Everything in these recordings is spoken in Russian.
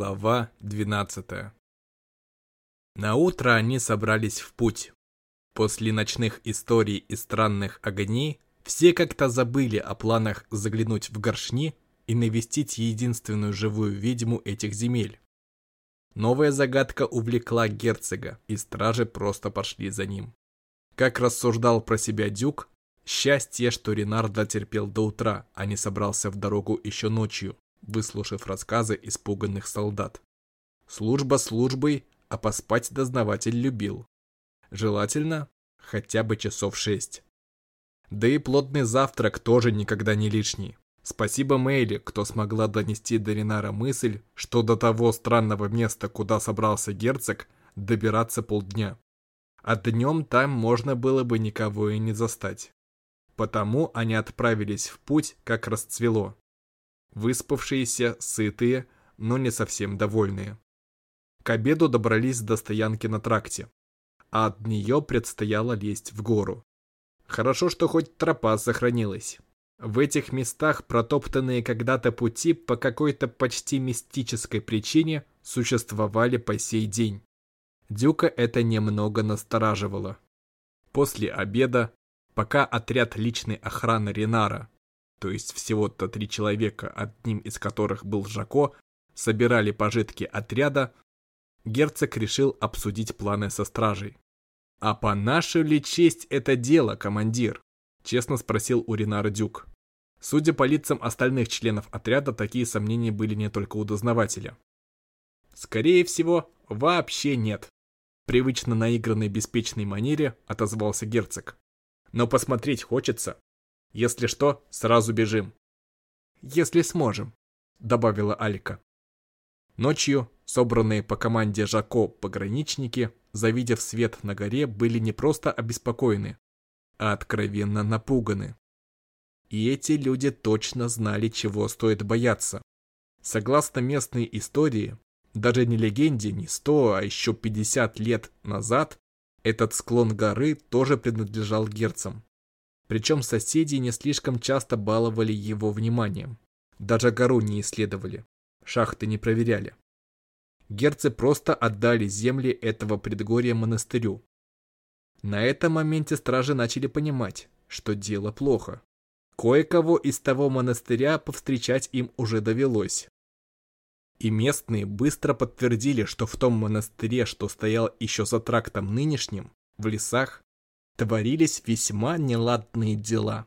Глава 12 На утро они собрались в путь. После ночных историй и странных огней все как-то забыли о планах заглянуть в горшни и навестить единственную живую ведьму этих земель. Новая загадка увлекла герцога, и стражи просто пошли за ним. Как рассуждал про себя Дюк, счастье, что Ренар дотерпел до утра, а не собрался в дорогу еще ночью, выслушав рассказы испуганных солдат. Служба службой, а поспать дознаватель любил. Желательно хотя бы часов шесть. Да и плотный завтрак тоже никогда не лишний. Спасибо Мэйли, кто смогла донести до Ринара мысль, что до того странного места, куда собрался герцог, добираться полдня. А днем там можно было бы никого и не застать. Потому они отправились в путь, как расцвело выспавшиеся, сытые, но не совсем довольные. К обеду добрались до стоянки на тракте, а от нее предстояло лезть в гору. Хорошо, что хоть тропа сохранилась. В этих местах протоптанные когда-то пути по какой-то почти мистической причине существовали по сей день. Дюка это немного настораживало. После обеда, пока отряд личной охраны Ренара то есть всего-то три человека, одним из которых был Жако, собирали пожитки отряда, герцог решил обсудить планы со стражей. «А по нашей ли честь это дело, командир?» – честно спросил у Ринара Дюк. Судя по лицам остальных членов отряда, такие сомнения были не только у дознавателя. «Скорее всего, вообще нет», – привычно наигранной беспечной манере отозвался герцог. «Но посмотреть хочется. Если что, сразу бежим. Если сможем, добавила Алька. Ночью собранные по команде Жако пограничники, завидев свет на горе, были не просто обеспокоены, а откровенно напуганы. И эти люди точно знали, чего стоит бояться. Согласно местной истории, даже не легенде, не сто, а еще 50 лет назад, этот склон горы тоже принадлежал герцам. Причем соседи не слишком часто баловали его вниманием. Даже гору не исследовали, шахты не проверяли. Герцы просто отдали земли этого предгорья монастырю. На этом моменте стражи начали понимать, что дело плохо. Кое-кого из того монастыря повстречать им уже довелось. И местные быстро подтвердили, что в том монастыре, что стоял еще за трактом нынешним, в лесах, творились весьма неладные дела.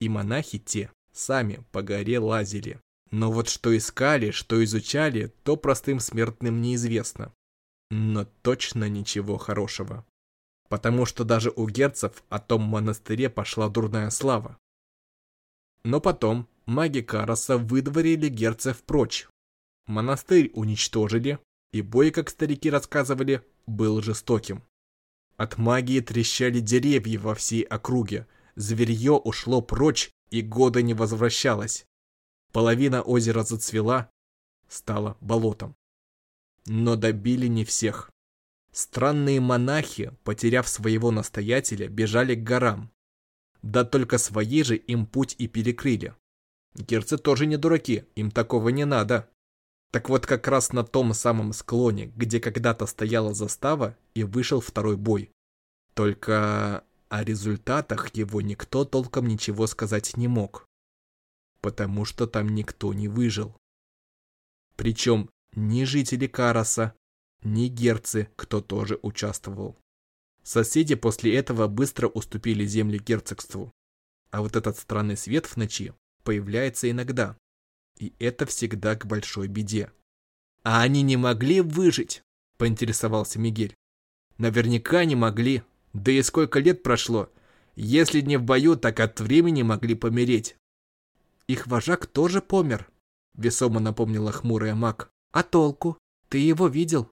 И монахи те сами по горе лазили. Но вот что искали, что изучали, то простым смертным неизвестно. Но точно ничего хорошего. Потому что даже у герцев о том монастыре пошла дурная слава. Но потом маги Караса выдворили герцев прочь. Монастырь уничтожили, и бой, как старики рассказывали, был жестоким. От магии трещали деревья во всей округе, зверье ушло прочь и года не возвращалось. Половина озера зацвела, стала болотом. Но добили не всех. Странные монахи, потеряв своего настоятеля, бежали к горам. Да только свои же им путь и перекрыли. Герцы тоже не дураки, им такого не надо. Так вот как раз на том самом склоне, где когда-то стояла застава, и вышел второй бой. Только о результатах его никто толком ничего сказать не мог. Потому что там никто не выжил. Причем ни жители Караса, ни герцы, кто тоже участвовал. Соседи после этого быстро уступили земли герцогству. А вот этот странный свет в ночи появляется иногда, и это всегда к большой беде. «А они не могли выжить?» – поинтересовался Мигель. «Наверняка не могли. Да и сколько лет прошло. Если не в бою, так от времени могли помереть». «Их вожак тоже помер», – весомо напомнила хмурая маг. «А толку? Ты его видел?»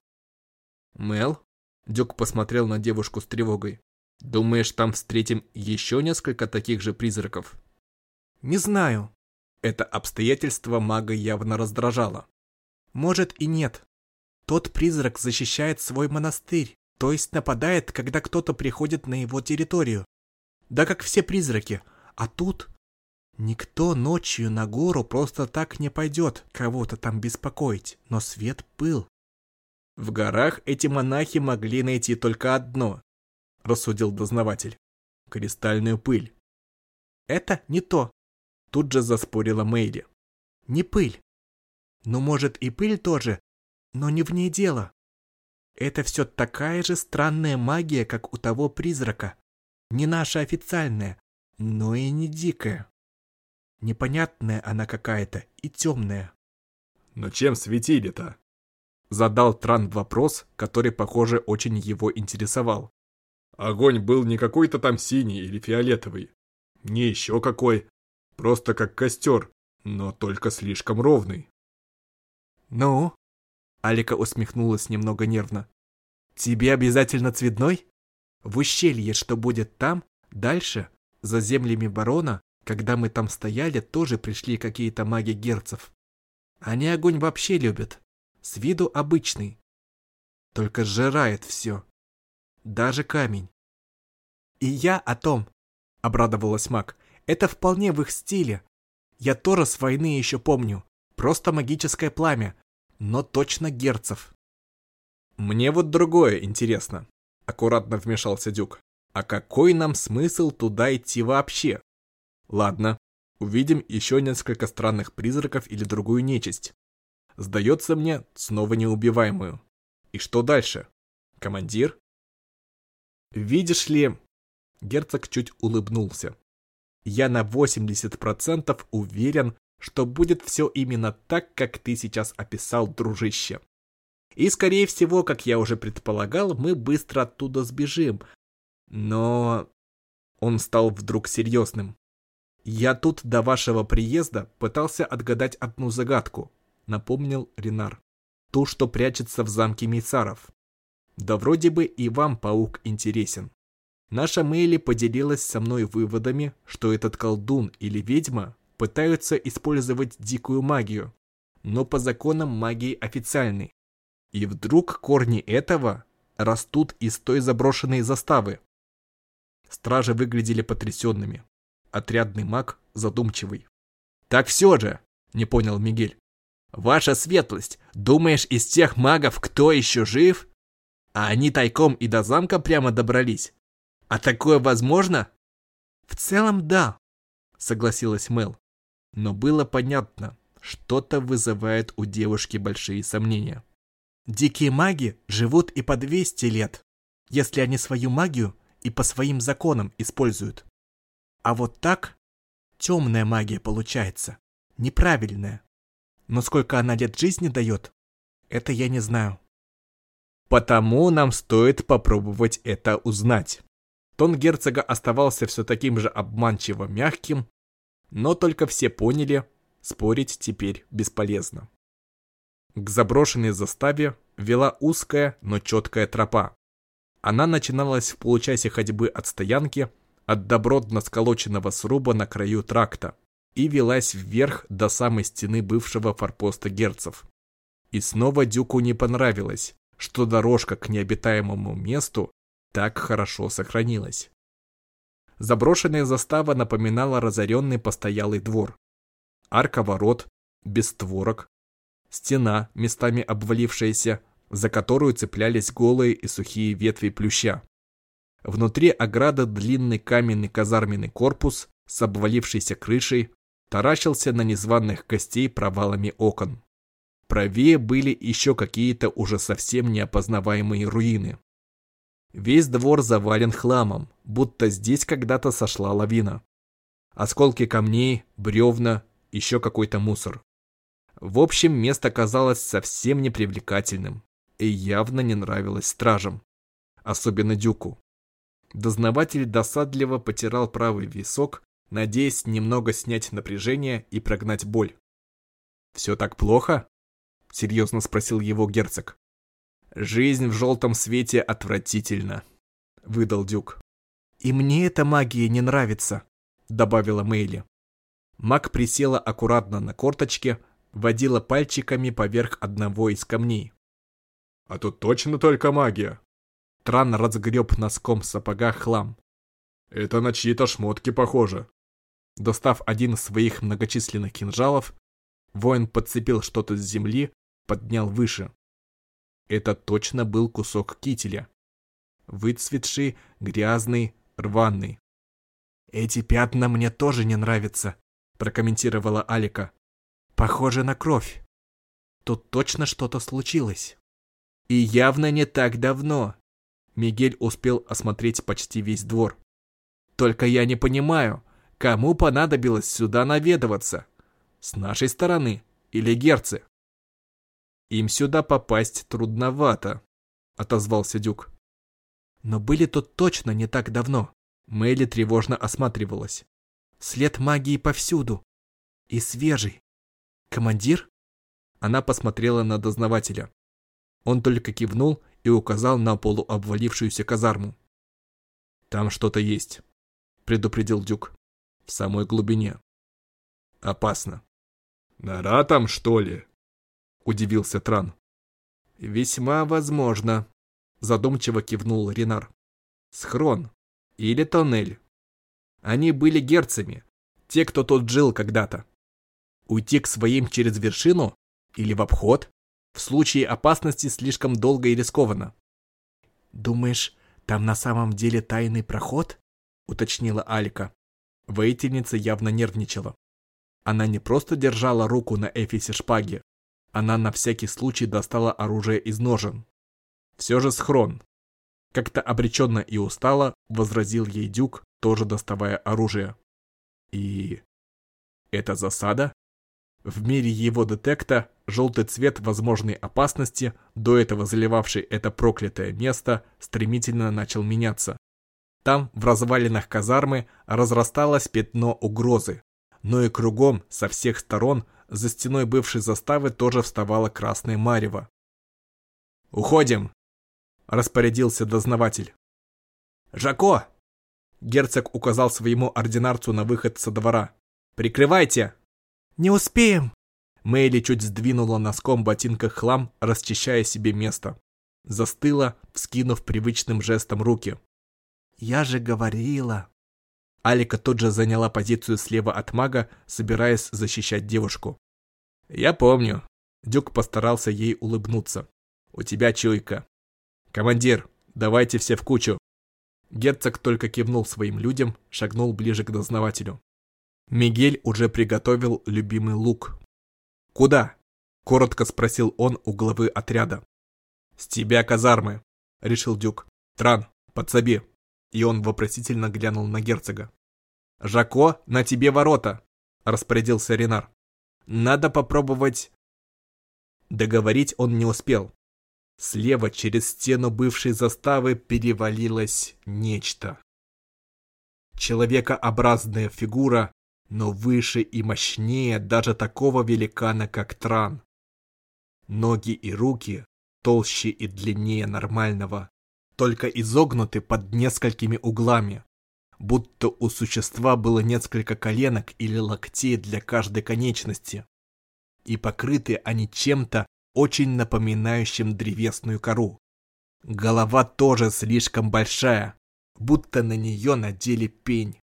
«Мел?» – Дюк посмотрел на девушку с тревогой. «Думаешь, там встретим еще несколько таких же призраков?» «Не знаю», это обстоятельство мага явно раздражало. Может и нет. Тот призрак защищает свой монастырь, то есть нападает, когда кто-то приходит на его территорию. Да как все призраки. А тут... Никто ночью на гору просто так не пойдет кого-то там беспокоить, но свет был. В горах эти монахи могли найти только одно, рассудил дознаватель. Кристальную пыль. Это не то. Тут же заспорила Мэйли. Не пыль. Ну, может, и пыль тоже, но не в ней дело. Это все такая же странная магия, как у того призрака. Не наша официальная, но и не дикая. Непонятная она какая-то и темная. Но чем светили-то? Задал Тран вопрос, который, похоже, очень его интересовал. Огонь был не какой-то там синий или фиолетовый. Не еще какой. Просто как костер, но только слишком ровный. «Ну?» Алика усмехнулась немного нервно. «Тебе обязательно цветной? В ущелье, что будет там, дальше, за землями барона, когда мы там стояли, тоже пришли какие-то маги герцев. Они огонь вообще любят. С виду обычный. Только сжирает все. Даже камень. И я о том, обрадовалась маг. Это вполне в их стиле. Я Тора с войны еще помню. Просто магическое пламя. Но точно герцев. Мне вот другое интересно. Аккуратно вмешался Дюк. А какой нам смысл туда идти вообще? Ладно, увидим еще несколько странных призраков или другую нечисть. Сдается мне, снова неубиваемую. И что дальше? Командир? Видишь ли... Герцог чуть улыбнулся. Я на 80% уверен, что будет все именно так, как ты сейчас описал, дружище. И, скорее всего, как я уже предполагал, мы быстро оттуда сбежим. Но... Он стал вдруг серьезным. «Я тут до вашего приезда пытался отгадать одну загадку», — напомнил Ренар. «Ту, что прячется в замке Мейсаров. Да вроде бы и вам паук интересен. Наша Мэйли поделилась со мной выводами, что этот колдун или ведьма пытаются использовать дикую магию, но по законам магии официальной. И вдруг корни этого растут из той заброшенной заставы. Стражи выглядели потрясенными отрядный маг задумчивый. «Так все же!» — не понял Мигель. «Ваша светлость, думаешь, из тех магов кто еще жив? А они тайком и до замка прямо добрались? А такое возможно?» «В целом, да», — согласилась Мел. Но было понятно, что-то вызывает у девушки большие сомнения. «Дикие маги живут и по 200 лет, если они свою магию и по своим законам используют. А вот так темная магия получается, неправильная. Но сколько она лет жизни дает, это я не знаю. Потому нам стоит попробовать это узнать. Тон герцога оставался все таким же обманчиво мягким, но только все поняли, спорить теперь бесполезно. К заброшенной заставе вела узкая, но четкая тропа. Она начиналась в получасе ходьбы от стоянки, от добротно сколоченного сруба на краю тракта и велась вверх до самой стены бывшего форпоста герцев. И снова Дюку не понравилось, что дорожка к необитаемому месту так хорошо сохранилась. Заброшенная застава напоминала разоренный постоялый двор. Арка ворот, без створок, стена, местами обвалившаяся, за которую цеплялись голые и сухие ветви плюща. Внутри ограда длинный каменный казарменный корпус с обвалившейся крышей таращился на незваных гостей провалами окон. Правее были еще какие-то уже совсем неопознаваемые руины. Весь двор завален хламом, будто здесь когда-то сошла лавина. Осколки камней, бревна, еще какой-то мусор. В общем, место казалось совсем непривлекательным и явно не нравилось стражам, особенно Дюку. Дознаватель досадливо потирал правый висок, надеясь немного снять напряжение и прогнать боль. «Все так плохо?» — серьезно спросил его герцог. «Жизнь в желтом свете отвратительна», — выдал Дюк. «И мне эта магия не нравится», — добавила Мэйли. Маг присела аккуратно на корточке, водила пальчиками поверх одного из камней. «А тут точно только магия?» Тран разгреб носком сапога хлам. «Это на чьи-то шмотки похоже». Достав один из своих многочисленных кинжалов, воин подцепил что-то с земли, поднял выше. Это точно был кусок кителя. Выцветший, грязный, рваный. «Эти пятна мне тоже не нравятся», – прокомментировала Алика. «Похоже на кровь. Тут точно что-то случилось». «И явно не так давно», Мигель успел осмотреть почти весь двор. «Только я не понимаю, кому понадобилось сюда наведываться? С нашей стороны или герцы?» «Им сюда попасть трудновато», — отозвался Дюк. «Но были тут точно не так давно». Мэйли тревожно осматривалась. «След магии повсюду. И свежий. Командир?» Она посмотрела на дознавателя. Он только кивнул и указал на полуобвалившуюся казарму. «Там что-то есть», — предупредил Дюк. «В самой глубине. Опасно». «Нора там, что ли?» — удивился Тран. «Весьма возможно», — задумчиво кивнул Ренар. «Схрон. Или тоннель. Они были герцами, те, кто тут жил когда-то. Уйти к своим через вершину или в обход? В случае опасности слишком долго и рискованно. «Думаешь, там на самом деле тайный проход?» — уточнила Алика. Воительница явно нервничала. Она не просто держала руку на эфисе шпаги, она на всякий случай достала оружие из ножен. Все же схрон. Как-то обреченно и устало возразил ей Дюк, тоже доставая оружие. И... это засада? В мире его детекта желтый цвет возможной опасности, до этого заливавший это проклятое место, стремительно начал меняться. Там, в развалинах казармы, разрасталось пятно угрозы. Но и кругом, со всех сторон, за стеной бывшей заставы тоже вставала красная марево. «Уходим!» – распорядился дознаватель. «Жако!» – герцог указал своему ординарцу на выход со двора. «Прикрывайте!» «Не успеем!» Мэйли чуть сдвинула носком ботинка хлам, расчищая себе место. Застыла, вскинув привычным жестом руки. «Я же говорила!» Алика тут же заняла позицию слева от мага, собираясь защищать девушку. «Я помню». Дюк постарался ей улыбнуться. «У тебя чуйка». «Командир, давайте все в кучу». Герцог только кивнул своим людям, шагнул ближе к дознавателю. Мигель уже приготовил любимый лук. «Куда?» – коротко спросил он у главы отряда. «С тебя казармы», – решил Дюк. «Тран, подсоби». И он вопросительно глянул на герцога. «Жако, на тебе ворота!» – распорядился Ренар. «Надо попробовать...» Договорить он не успел. Слева через стену бывшей заставы перевалилось нечто. Человекообразная фигура но выше и мощнее даже такого великана, как Тран. Ноги и руки толще и длиннее нормального, только изогнуты под несколькими углами, будто у существа было несколько коленок или локтей для каждой конечности, и покрыты они чем-то очень напоминающим древесную кору. Голова тоже слишком большая, будто на нее надели пень.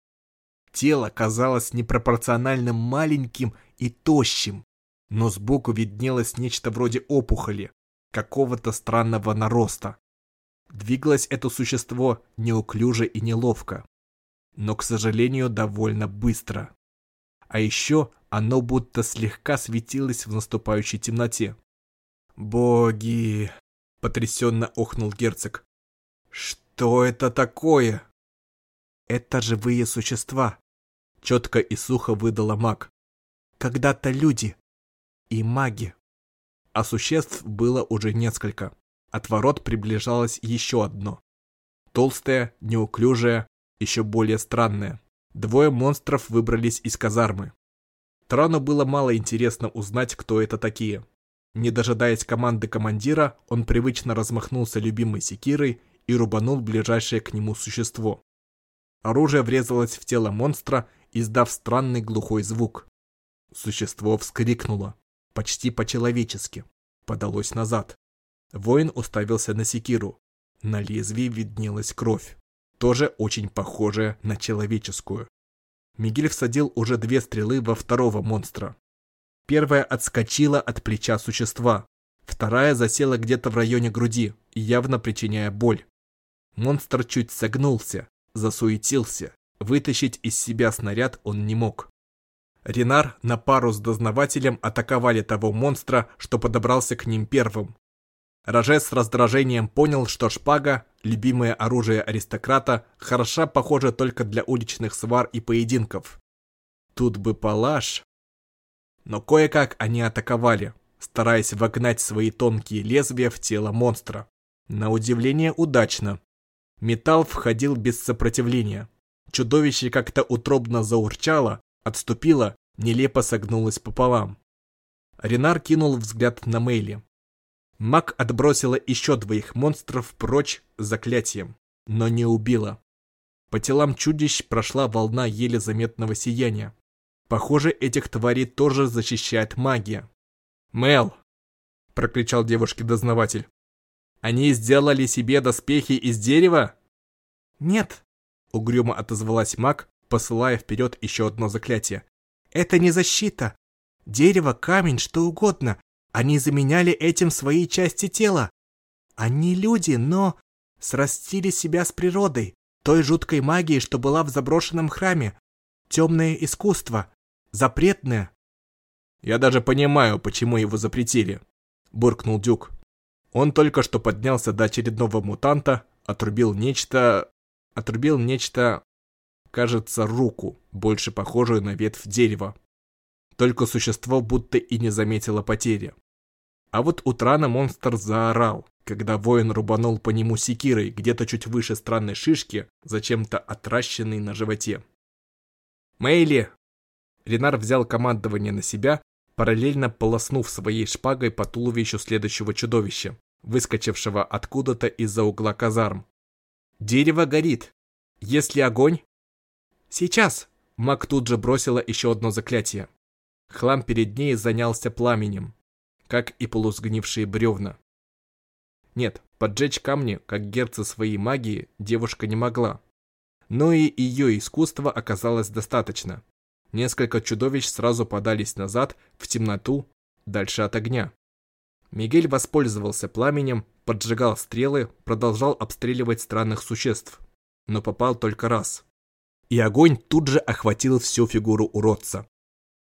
Тело казалось непропорционально маленьким и тощим, но сбоку виднелось нечто вроде опухоли, какого-то странного нароста. Двигалось это существо неуклюже и неловко, но, к сожалению, довольно быстро. А еще оно будто слегка светилось в наступающей темноте. «Боги!» — потрясенно охнул герцог. «Что это такое?» «Это живые существа», четко и сухо выдала маг. Когда-то люди и маги. А существ было уже несколько. От ворот приближалось еще одно. Толстое, неуклюжее, еще более странное. Двое монстров выбрались из казармы. Трану было мало интересно узнать, кто это такие. Не дожидаясь команды командира, он привычно размахнулся любимой секирой и рубанул ближайшее к нему существо. Оружие врезалось в тело монстра издав странный глухой звук. Существо вскрикнуло, почти по-человечески, подалось назад. Воин уставился на секиру. На лезвии виднелась кровь, тоже очень похожая на человеческую. Мигель всадил уже две стрелы во второго монстра. Первая отскочила от плеча существа, вторая засела где-то в районе груди, явно причиняя боль. Монстр чуть согнулся, засуетился. Вытащить из себя снаряд он не мог. Ренар на пару с дознавателем атаковали того монстра, что подобрался к ним первым. Роже с раздражением понял, что шпага, любимое оружие аристократа, хороша, похоже, только для уличных свар и поединков. Тут бы палаш. Но кое-как они атаковали, стараясь вогнать свои тонкие лезвия в тело монстра. На удивление удачно. Металл входил без сопротивления. Чудовище как-то утробно заурчало, отступило, нелепо согнулось пополам. Ренар кинул взгляд на Мейли. Маг отбросила еще двоих монстров прочь заклятием, но не убила. По телам чудищ прошла волна еле заметного сияния. Похоже, этих тварей тоже защищает магия. «Мел!» – прокричал девушке-дознаватель. «Они сделали себе доспехи из дерева?» «Нет», – угрюмо отозвалась маг, посылая вперед еще одно заклятие. «Это не защита. Дерево, камень, что угодно. Они заменяли этим свои части тела. Они люди, но срастили себя с природой, той жуткой магией, что была в заброшенном храме. Темное искусство. Запретное. «Я даже понимаю, почему его запретили», – буркнул Дюк. Он только что поднялся до очередного мутанта, отрубил нечто... Отрубил нечто... Кажется, руку, больше похожую на ветвь дерева. Только существо будто и не заметило потери. А вот у Трана монстр заорал, когда воин рубанул по нему секирой где-то чуть выше странной шишки, зачем-то отращенной на животе. «Мэйли!» Ренар взял командование на себя, параллельно полоснув своей шпагой по туловищу следующего чудовища, выскочившего откуда-то из-за угла казарм. «Дерево горит! Есть ли огонь?» «Сейчас!» Маг тут же бросила еще одно заклятие. Хлам перед ней занялся пламенем, как и полусгнившие бревна. Нет, поджечь камни, как герца своей магии, девушка не могла. Но и ее искусства оказалось достаточно. Несколько чудовищ сразу подались назад, в темноту, дальше от огня. Мигель воспользовался пламенем, поджигал стрелы, продолжал обстреливать странных существ, но попал только раз. И огонь тут же охватил всю фигуру уродца.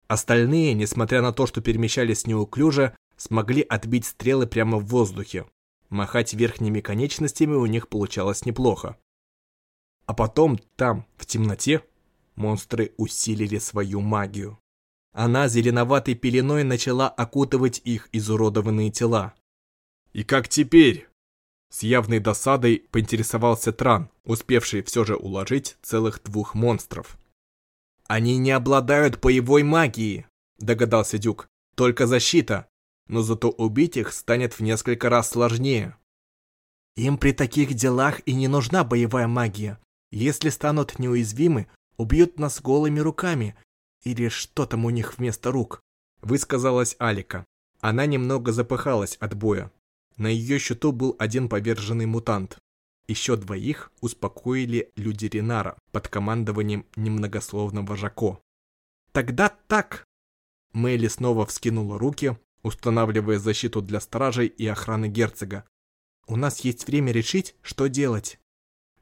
Остальные, несмотря на то, что перемещались неуклюже, смогли отбить стрелы прямо в воздухе. Махать верхними конечностями у них получалось неплохо. А потом, там, в темноте, монстры усилили свою магию. Она зеленоватой пеленой начала окутывать их изуродованные тела. «И как теперь?» С явной досадой поинтересовался Тран, успевший все же уложить целых двух монстров. «Они не обладают боевой магией», – догадался Дюк. «Только защита но зато убить их станет в несколько раз сложнее. Им при таких делах и не нужна боевая магия. Если станут неуязвимы, убьют нас голыми руками. Или что там у них вместо рук? Высказалась Алика. Она немного запыхалась от боя. На ее счету был один поверженный мутант. Еще двоих успокоили люди Ренара под командованием немногословного Жако. «Тогда так!» Мэйли снова вскинула руки, устанавливая защиту для стражей и охраны герцога. У нас есть время решить, что делать.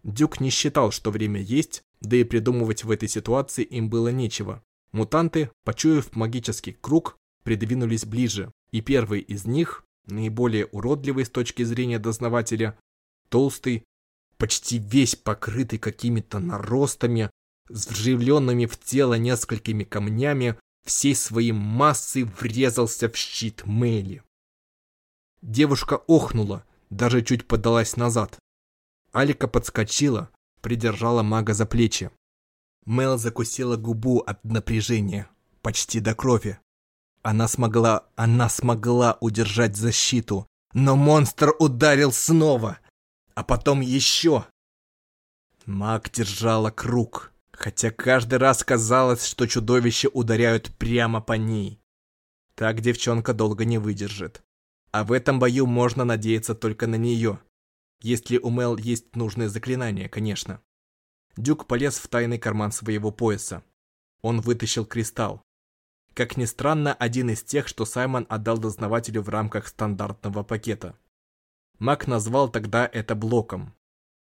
Дюк не считал, что время есть, да и придумывать в этой ситуации им было нечего. Мутанты, почуяв магический круг, придвинулись ближе, и первый из них, наиболее уродливый с точки зрения дознавателя, толстый, почти весь покрытый какими-то наростами, с вживленными в тело несколькими камнями, всей своей массой врезался в щит Мэйли. Девушка охнула, даже чуть подалась назад. Алика подскочила, придержала мага за плечи. Мел закусила губу от напряжения, почти до крови. Она смогла, она смогла удержать защиту, но монстр ударил снова, а потом еще. Маг держала круг, хотя каждый раз казалось, что чудовища ударяют прямо по ней. Так девчонка долго не выдержит. А в этом бою можно надеяться только на нее. Если у Мел есть нужные заклинания, конечно. Дюк полез в тайный карман своего пояса. Он вытащил кристалл. Как ни странно, один из тех, что Саймон отдал дознавателю в рамках стандартного пакета. Маг назвал тогда это блоком.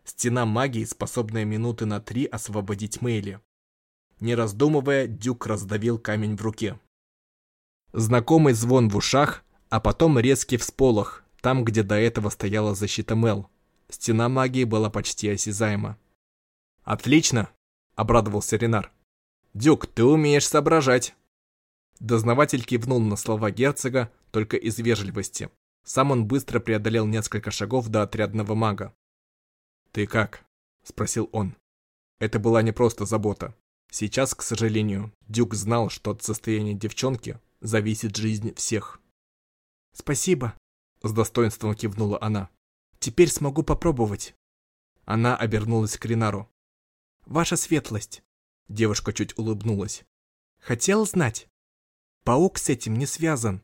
Стена магии, способная минуты на три освободить Мэйли. Не раздумывая, Дюк раздавил камень в руке. Знакомый звон в ушах, а потом резкий всполох, там, где до этого стояла защита Мел. Стена магии была почти осязаема. «Отлично!» – обрадовался Ренар. «Дюк, ты умеешь соображать!» Дознаватель кивнул на слова герцога только из вежливости. Сам он быстро преодолел несколько шагов до отрядного мага. «Ты как?» – спросил он. Это была не просто забота. Сейчас, к сожалению, Дюк знал, что от состояния девчонки зависит жизнь всех. «Спасибо», – с достоинством кивнула она. «Теперь смогу попробовать». Она обернулась к Ринару. «Ваша светлость», – девушка чуть улыбнулась. «Хотел знать? Паук с этим не связан.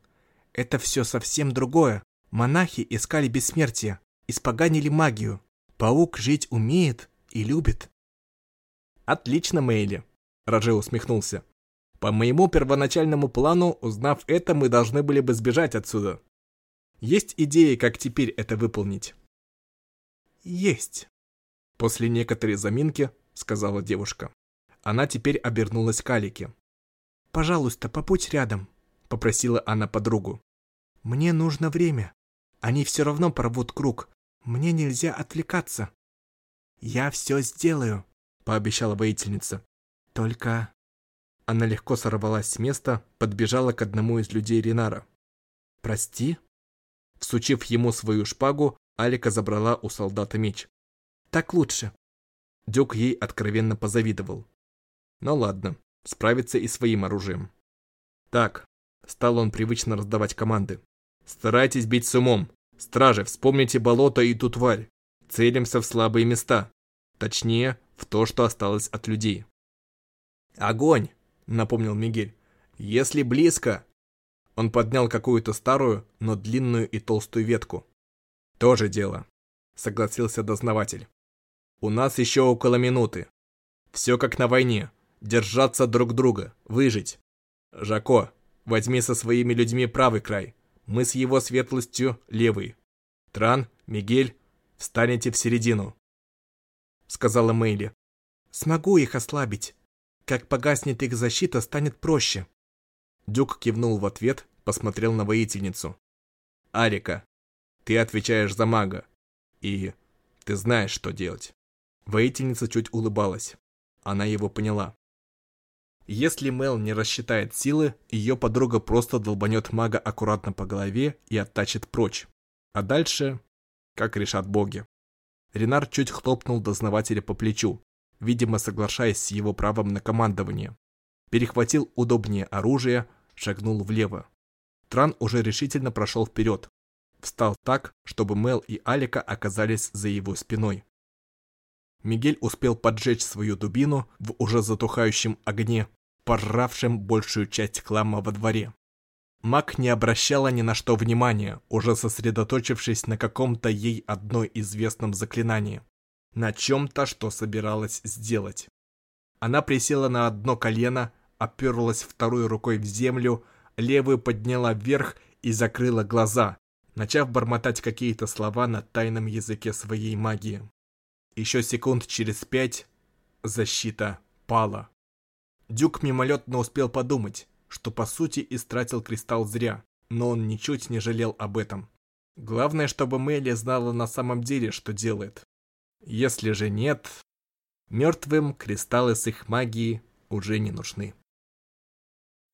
Это все совсем другое. Монахи искали бессмертие, испоганили магию. Паук жить умеет и любит. Отлично, Мэйли. Роже усмехнулся. По моему первоначальному плану, узнав это, мы должны были бы сбежать отсюда. Есть идеи, как теперь это выполнить? Есть. После некоторой заминки, сказала девушка. Она теперь обернулась к Алике. «Пожалуйста, побудь рядом», — попросила она подругу. «Мне нужно время. Они все равно порвут круг. Мне нельзя отвлекаться. Я все сделаю, пообещала воительница. Только... Она легко сорвалась с места, подбежала к одному из людей Ринара. «Прости?» Всучив ему свою шпагу, Алика забрала у солдата меч. «Так лучше». Дюк ей откровенно позавидовал. Ну ладно, справится и своим оружием. Так, стал он привычно раздавать команды. Старайтесь бить с умом. Стражи, вспомните болото и ту тварь. Целимся в слабые места. Точнее, в то, что осталось от людей. «Огонь!» — напомнил Мигель. «Если близко...» Он поднял какую-то старую, но длинную и толстую ветку. «Тоже дело», — согласился дознаватель. «У нас еще около минуты. Все как на войне. Держаться друг друга, выжить. Жако, возьми со своими людьми правый край. Мы с его светлостью левый. Тран, Мигель, встанете в середину. Сказала Мэйли. Смогу их ослабить. Как погаснет их защита, станет проще. Дюк кивнул в ответ, посмотрел на воительницу. Арика, ты отвечаешь за мага. И ты знаешь, что делать. Воительница чуть улыбалась. Она его поняла. Если Мел не рассчитает силы, ее подруга просто долбанет мага аккуратно по голове и оттачит прочь. А дальше, как решат боги. Ренар чуть хлопнул дознавателя по плечу, видимо соглашаясь с его правом на командование. Перехватил удобнее оружие, шагнул влево. Тран уже решительно прошел вперед. Встал так, чтобы Мел и Алика оказались за его спиной. Мигель успел поджечь свою дубину в уже затухающем огне, пожравшим большую часть хлама во дворе. Мак не обращала ни на что внимания, уже сосредоточившись на каком-то ей одной известном заклинании. На чем-то, что собиралась сделать. Она присела на одно колено, оперлась второй рукой в землю, левую подняла вверх и закрыла глаза, начав бормотать какие-то слова на тайном языке своей магии. Еще секунд через пять защита пала. Дюк мимолетно успел подумать, что по сути истратил кристалл зря, но он ничуть не жалел об этом. Главное, чтобы Мелли знала на самом деле, что делает. Если же нет, мертвым кристаллы с их магией уже не нужны.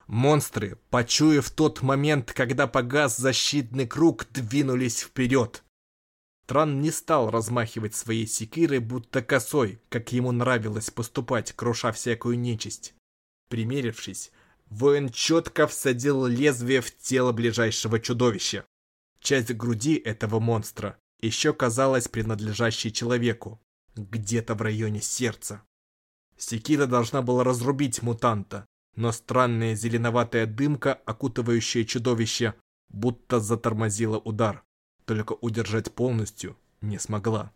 Монстры, почуяв тот момент, когда погас защитный круг, двинулись вперед. Тран не стал размахивать своей секирой, будто косой, как ему нравилось поступать, круша всякую нечисть. Примерившись, воин четко всадил лезвие в тело ближайшего чудовища. Часть груди этого монстра еще казалась принадлежащей человеку, где-то в районе сердца. Секира должна была разрубить мутанта, но странная зеленоватая дымка, окутывающая чудовище, будто затормозила удар, только удержать полностью не смогла.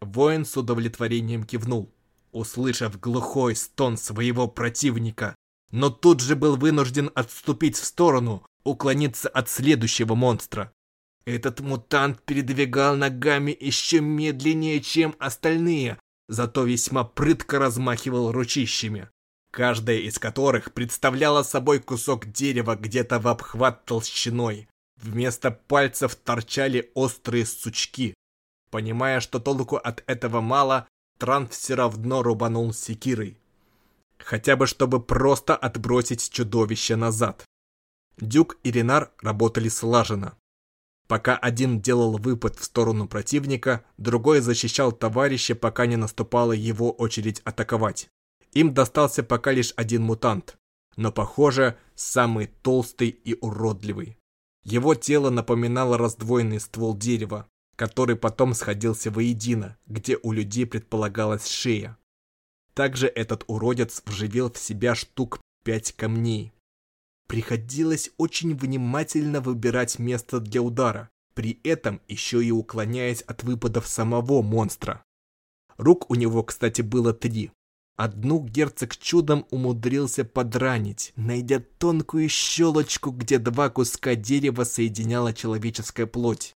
Воин с удовлетворением кивнул услышав глухой стон своего противника, но тут же был вынужден отступить в сторону, уклониться от следующего монстра. Этот мутант передвигал ногами еще медленнее, чем остальные, зато весьма прытко размахивал ручищами, каждая из которых представляла собой кусок дерева где-то в обхват толщиной. Вместо пальцев торчали острые сучки. Понимая, что толку от этого мало, Трант все равно рубанул секирой. Хотя бы чтобы просто отбросить чудовище назад. Дюк и Ренар работали слаженно. Пока один делал выпад в сторону противника, другой защищал товарища, пока не наступала его очередь атаковать. Им достался пока лишь один мутант, но, похоже, самый толстый и уродливый. Его тело напоминало раздвоенный ствол дерева, который потом сходился воедино, где у людей предполагалась шея. Также этот уродец вживил в себя штук пять камней. Приходилось очень внимательно выбирать место для удара, при этом еще и уклоняясь от выпадов самого монстра. Рук у него, кстати, было три. Одну герцог чудом умудрился подранить, найдя тонкую щелочку, где два куска дерева соединяла человеческая плоть.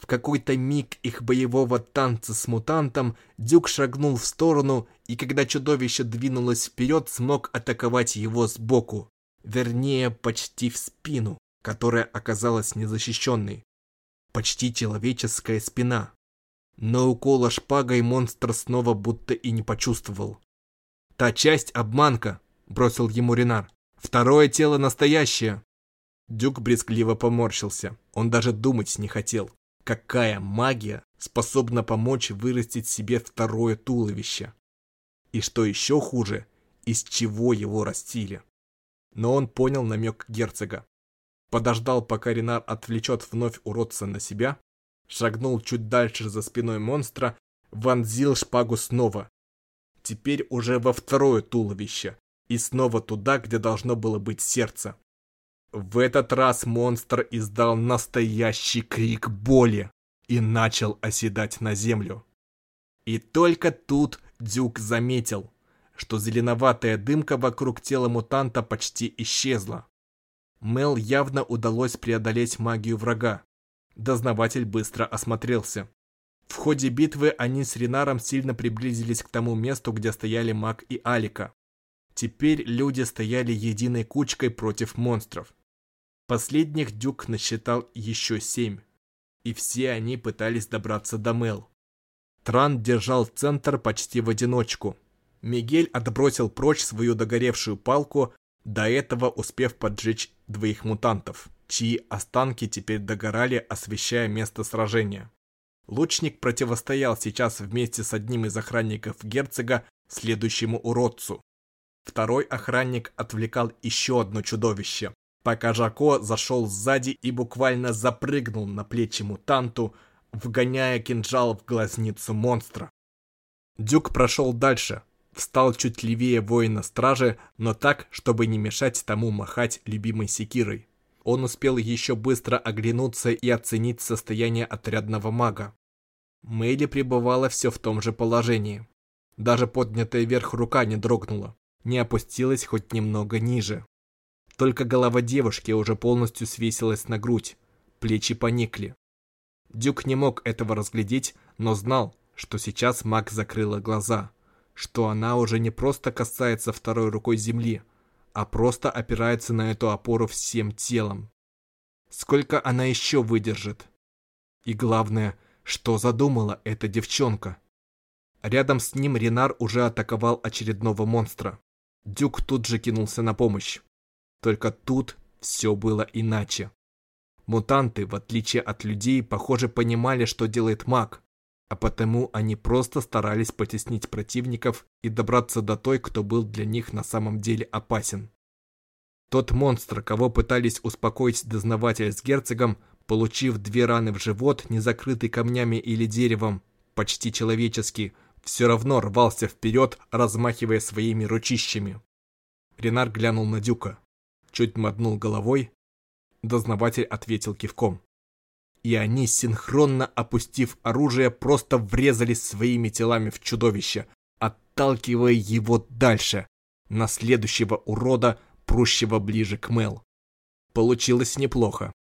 В какой-то миг их боевого танца с мутантом Дюк шагнул в сторону и, когда чудовище двинулось вперед, смог атаковать его сбоку. Вернее, почти в спину, которая оказалась незащищенной. Почти человеческая спина. Но укола шпагой монстр снова будто и не почувствовал. «Та часть обманка», — бросил ему Ренар. «Второе тело настоящее». Дюк брезгливо поморщился. Он даже думать не хотел. Какая магия способна помочь вырастить себе второе туловище? И что еще хуже, из чего его растили? Но он понял намек герцога. Подождал, пока Ренар отвлечет вновь уродца на себя, шагнул чуть дальше за спиной монстра, вонзил шпагу снова. Теперь уже во второе туловище, и снова туда, где должно было быть сердце. В этот раз монстр издал настоящий крик боли и начал оседать на землю. И только тут Дюк заметил, что зеленоватая дымка вокруг тела мутанта почти исчезла. Мел явно удалось преодолеть магию врага. Дознаватель быстро осмотрелся. В ходе битвы они с Ренаром сильно приблизились к тому месту, где стояли маг и Алика. Теперь люди стояли единой кучкой против монстров. Последних Дюк насчитал еще семь, и все они пытались добраться до Мел. Тран держал центр почти в одиночку, Мигель отбросил прочь свою догоревшую палку, до этого успев поджечь двоих мутантов, чьи останки теперь догорали, освещая место сражения. Лучник противостоял сейчас вместе с одним из охранников герцога следующему уродцу. Второй охранник отвлекал еще одно чудовище, пока Жако зашел сзади и буквально запрыгнул на плечи мутанту, вгоняя кинжал в глазницу монстра. Дюк прошел дальше, встал чуть левее воина-стражи, но так, чтобы не мешать тому махать любимой секирой. Он успел еще быстро оглянуться и оценить состояние отрядного мага. Мэйли пребывала все в том же положении. Даже поднятая вверх рука не дрогнула, не опустилась хоть немного ниже. Только голова девушки уже полностью свесилась на грудь, плечи поникли. Дюк не мог этого разглядеть, но знал, что сейчас маг закрыла глаза что она уже не просто касается второй рукой земли, а просто опирается на эту опору всем телом. Сколько она еще выдержит? И главное, что задумала эта девчонка? Рядом с ним Ренар уже атаковал очередного монстра. Дюк тут же кинулся на помощь. Только тут все было иначе. Мутанты, в отличие от людей, похоже понимали, что делает маг, а потому они просто старались потеснить противников и добраться до той, кто был для них на самом деле опасен. Тот монстр, кого пытались успокоить дознаватель с герцогом, получив две раны в живот, не закрытый камнями или деревом, почти человеческий, все равно рвался вперед, размахивая своими ручищами. Ренар глянул на Дюка, чуть мотнул головой. Дознаватель ответил кивком и они, синхронно опустив оружие, просто врезались своими телами в чудовище, отталкивая его дальше. на следующего урода, прущего ближе к Мел. Получилось неплохо.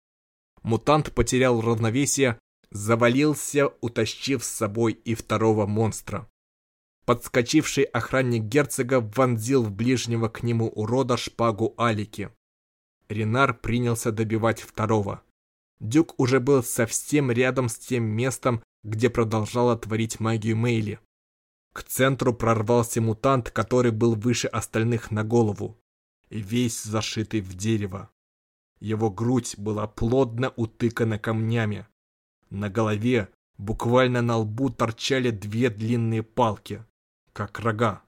Мутант потерял равновесие, завалился, утащив с собой и второго монстра. Подскочивший охранник герцога вонзил в ближнего к нему урода шпагу Алики. Ренар принялся добивать второго. Дюк уже был совсем рядом с тем местом, где продолжала творить магию Мейли. К центру прорвался мутант, который был выше остальных на голову, весь зашитый в дерево. Его грудь была плотно утыкана камнями. На голове, буквально на лбу, торчали две длинные палки, как рога.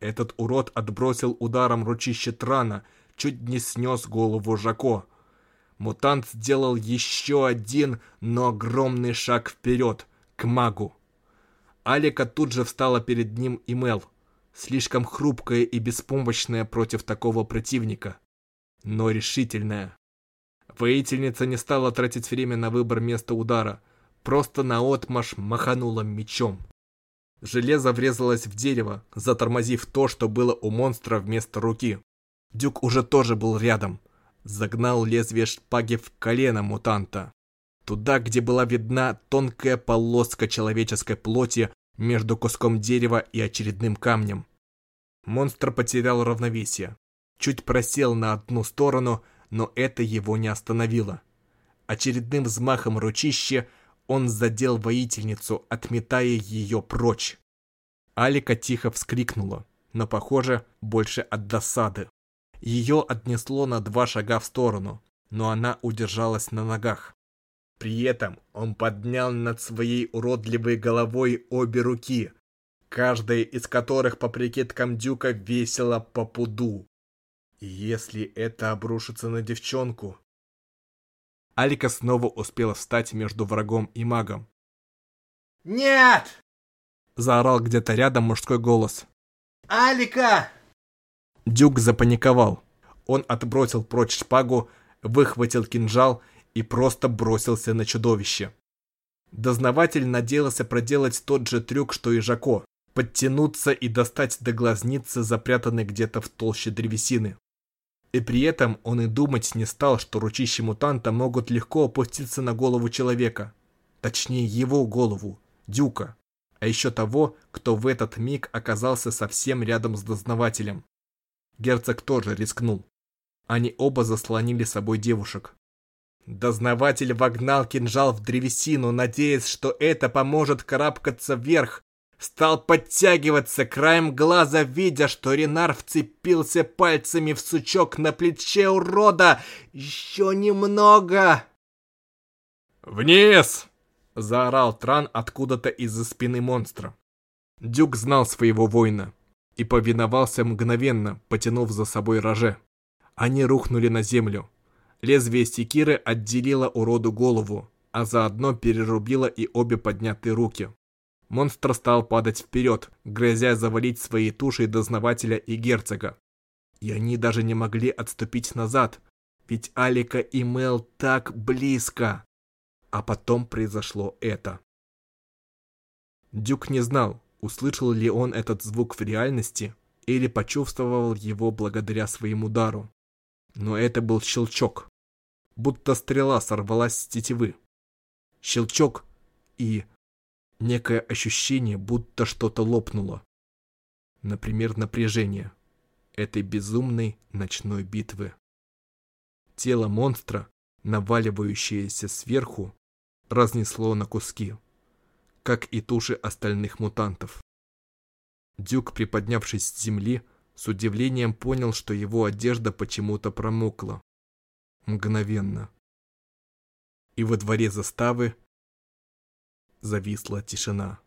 Этот урод отбросил ударом ручище Трана, чуть не снес голову Жако. Мутант сделал еще один, но огромный шаг вперед, к магу. Алика тут же встала перед ним и Мел, слишком хрупкая и беспомощная против такого противника, но решительная. Воительница не стала тратить время на выбор места удара, просто наотмашь маханула мечом. Железо врезалось в дерево, затормозив то, что было у монстра вместо руки. Дюк уже тоже был рядом. Загнал лезвие шпаги в колено мутанта. Туда, где была видна тонкая полоска человеческой плоти между куском дерева и очередным камнем. Монстр потерял равновесие. Чуть просел на одну сторону, но это его не остановило. Очередным взмахом ручища он задел воительницу, отметая ее прочь. Алика тихо вскрикнула, но, похоже, больше от досады. Ее отнесло на два шага в сторону, но она удержалась на ногах. При этом он поднял над своей уродливой головой обе руки, каждая из которых по прикидкам Дюка весила по пуду. И если это обрушится на девчонку... Алика снова успела встать между врагом и магом. «Нет!» Заорал где-то рядом мужской голос. «Алика!» Дюк запаниковал. Он отбросил прочь шпагу, выхватил кинжал и просто бросился на чудовище. Дознаватель надеялся проделать тот же трюк, что и Жако, подтянуться и достать до глазницы, запрятанной где-то в толще древесины. И при этом он и думать не стал, что ручища мутанта могут легко опуститься на голову человека. Точнее, его голову, Дюка. А еще того, кто в этот миг оказался совсем рядом с дознавателем. Герцог тоже рискнул. Они оба заслонили собой девушек. Дознаватель вогнал кинжал в древесину, надеясь, что это поможет карабкаться вверх. Стал подтягиваться, краем глаза видя, что Ренар вцепился пальцами в сучок на плече урода. Еще немного. «Вниз!» — заорал Тран откуда-то из-за спины монстра. Дюк знал своего воина и повиновался мгновенно, потянув за собой роже. Они рухнули на землю. Лезвие секиры отделило уроду голову, а заодно перерубило и обе поднятые руки. Монстр стал падать вперед, грозя завалить своей тушей дознавателя и герцога. И они даже не могли отступить назад, ведь Алика и Мел так близко. А потом произошло это. Дюк не знал, услышал ли он этот звук в реальности или почувствовал его благодаря своему удару. Но это был щелчок будто стрела сорвалась с тетивы. Щелчок и некое ощущение, будто что-то лопнуло. Например, напряжение этой безумной ночной битвы. Тело монстра, наваливающееся сверху, разнесло на куски, как и туши остальных мутантов. Дюк, приподнявшись с земли, с удивлением понял, что его одежда почему-то промокла мгновенно. И во дворе заставы зависла тишина.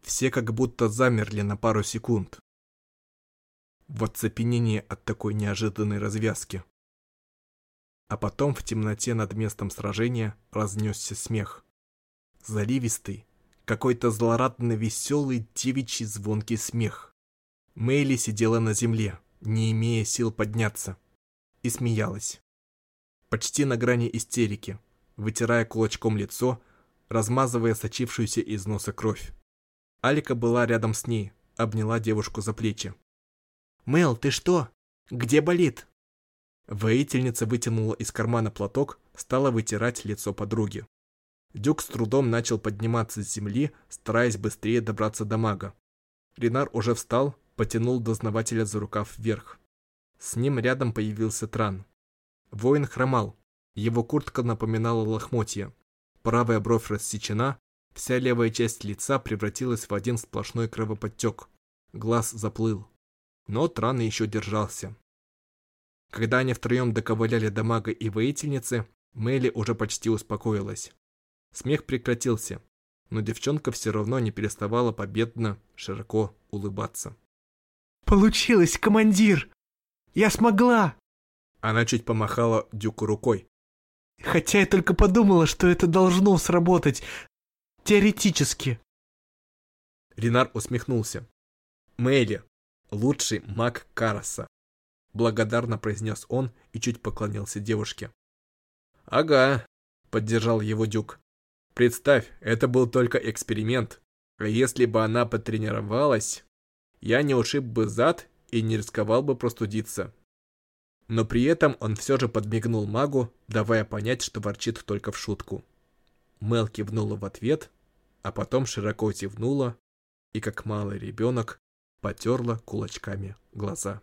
Все как будто замерли на пару секунд. В оцепенении от такой неожиданной развязки. А потом в темноте над местом сражения разнесся смех. Заливистый, какой-то злорадно веселый девичий звонкий смех. Мэйли сидела на земле, не имея сил подняться и смеялась. Почти на грани истерики, вытирая кулачком лицо, размазывая сочившуюся из носа кровь. Алика была рядом с ней, обняла девушку за плечи. «Мел, ты что? Где болит?» Воительница вытянула из кармана платок, стала вытирать лицо подруги. Дюк с трудом начал подниматься с земли, стараясь быстрее добраться до мага. Ренар уже встал, потянул дознавателя за рукав вверх. С ним рядом появился Тран. Воин хромал. Его куртка напоминала лохмотья. Правая бровь рассечена, вся левая часть лица превратилась в один сплошной кровоподтек. Глаз заплыл. Но Тран еще держался. Когда они втроем доковыляли до мага и воительницы, Мэйли уже почти успокоилась. Смех прекратился, но девчонка все равно не переставала победно, широко улыбаться. «Получилось, командир! Я смогла!» Она чуть помахала Дюку рукой. «Хотя я только подумала, что это должно сработать. Теоретически». Ренар усмехнулся. «Мэйли, лучший маг Караса благодарно произнес он и чуть поклонился девушке. «Ага», — поддержал его Дюк. «Представь, это был только эксперимент. А если бы она потренировалась, я не ушиб бы зад и не рисковал бы простудиться». Но при этом он все же подмигнул магу, давая понять, что ворчит только в шутку. Мел кивнула в ответ, а потом широко зевнула и, как малый ребенок, потерла кулачками глаза.